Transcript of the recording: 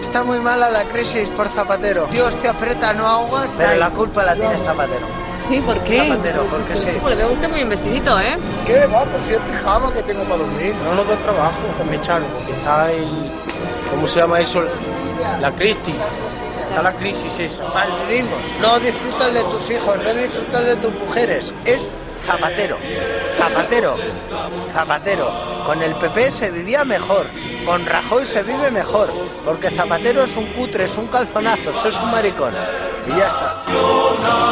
Está muy mala la crisis por Zapatero. Dios te aprieta, no ahogas. Pero la culpa la tiene Zapatero. Sí, ¿por qué? Zapatero, porque sí. Le veo usted muy investidito, ¿eh? ¿Qué va? Pues si es pijama que tengo para dormir. No nos da trabajo, me echaron, porque está el... ¿Cómo se llama eso? La crisis. Está la crisis esa. Malvivimos. No disfrutas de tus hijos, no disfrutas de tus mujeres. Es Zapatero. Zapatero. Zapatero. Con el PP se vivía mejor. Con Rajoy se vive mejor. Porque Zapatero es un cutre, es un calzonazo, es un maricón. Y ya está.